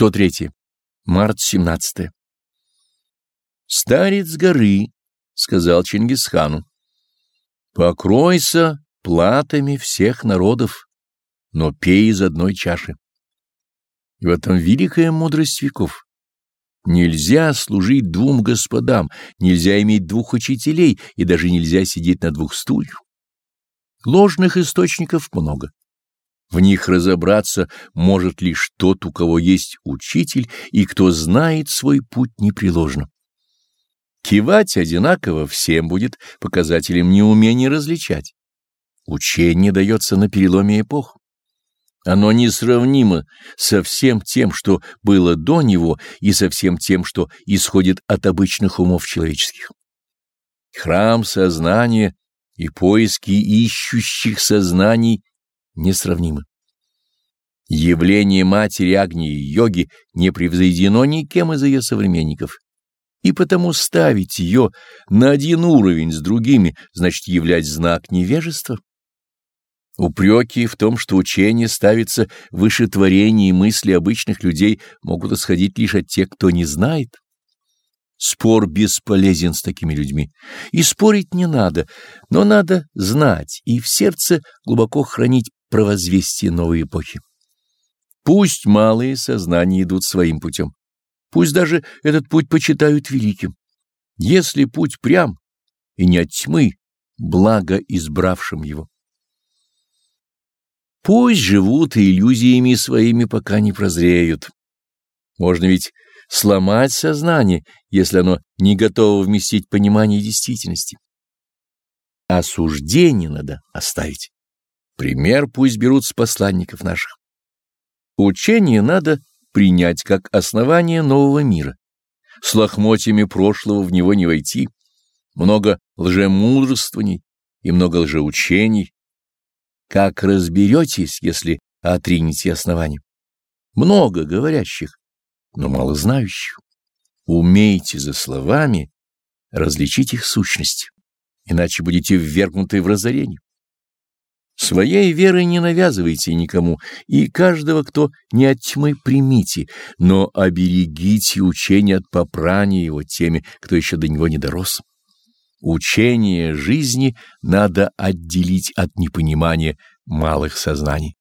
103. Март 17. Старец горы сказал Чингисхану, «Покройся платами всех народов, но пей из одной чаши». И в этом великая мудрость веков. Нельзя служить двум господам, нельзя иметь двух учителей и даже нельзя сидеть на двух стульях. Ложных источников много. В них разобраться может лишь тот, у кого есть учитель и кто знает свой путь непреложно. Кивать одинаково всем будет показателем неумения различать. Учение дается на переломе эпох. Оно несравнимо со всем тем, что было до него, и со всем тем, что исходит от обычных умов человеческих. Храм сознания и поиски ищущих сознаний несравнимы. Явление матери Агнии йоги не превзойдено никем из ее современников, и потому ставить ее на один уровень с другими значит являть знак невежества. Упреки в том, что учение ставится выше творения и мысли обычных людей, могут исходить лишь от тех, кто не знает. Спор бесполезен с такими людьми, и спорить не надо, но надо знать и в сердце глубоко хранить провозвестие новой эпохи. Пусть малые сознания идут своим путем, пусть даже этот путь почитают великим. Если путь прям и не от тьмы, благо избравшим его. Пусть живут иллюзиями своими, пока не прозреют. Можно ведь сломать сознание, если оно не готово вместить понимание действительности. Осуждение надо оставить. Пример пусть берут с посланников наших. Учение надо принять как основание нового мира. С лохмотьями прошлого в него не войти. Много лжемудрствований и много лжеучений. Как разберетесь, если отринете основание? Много говорящих, но мало знающих. Умейте за словами различить их сущность, иначе будете ввергнуты в разорение. Своей веры не навязывайте никому, и каждого, кто не от тьмы, примите, но оберегите учение от попрания его теми, кто еще до него не дорос. Учение жизни надо отделить от непонимания малых сознаний.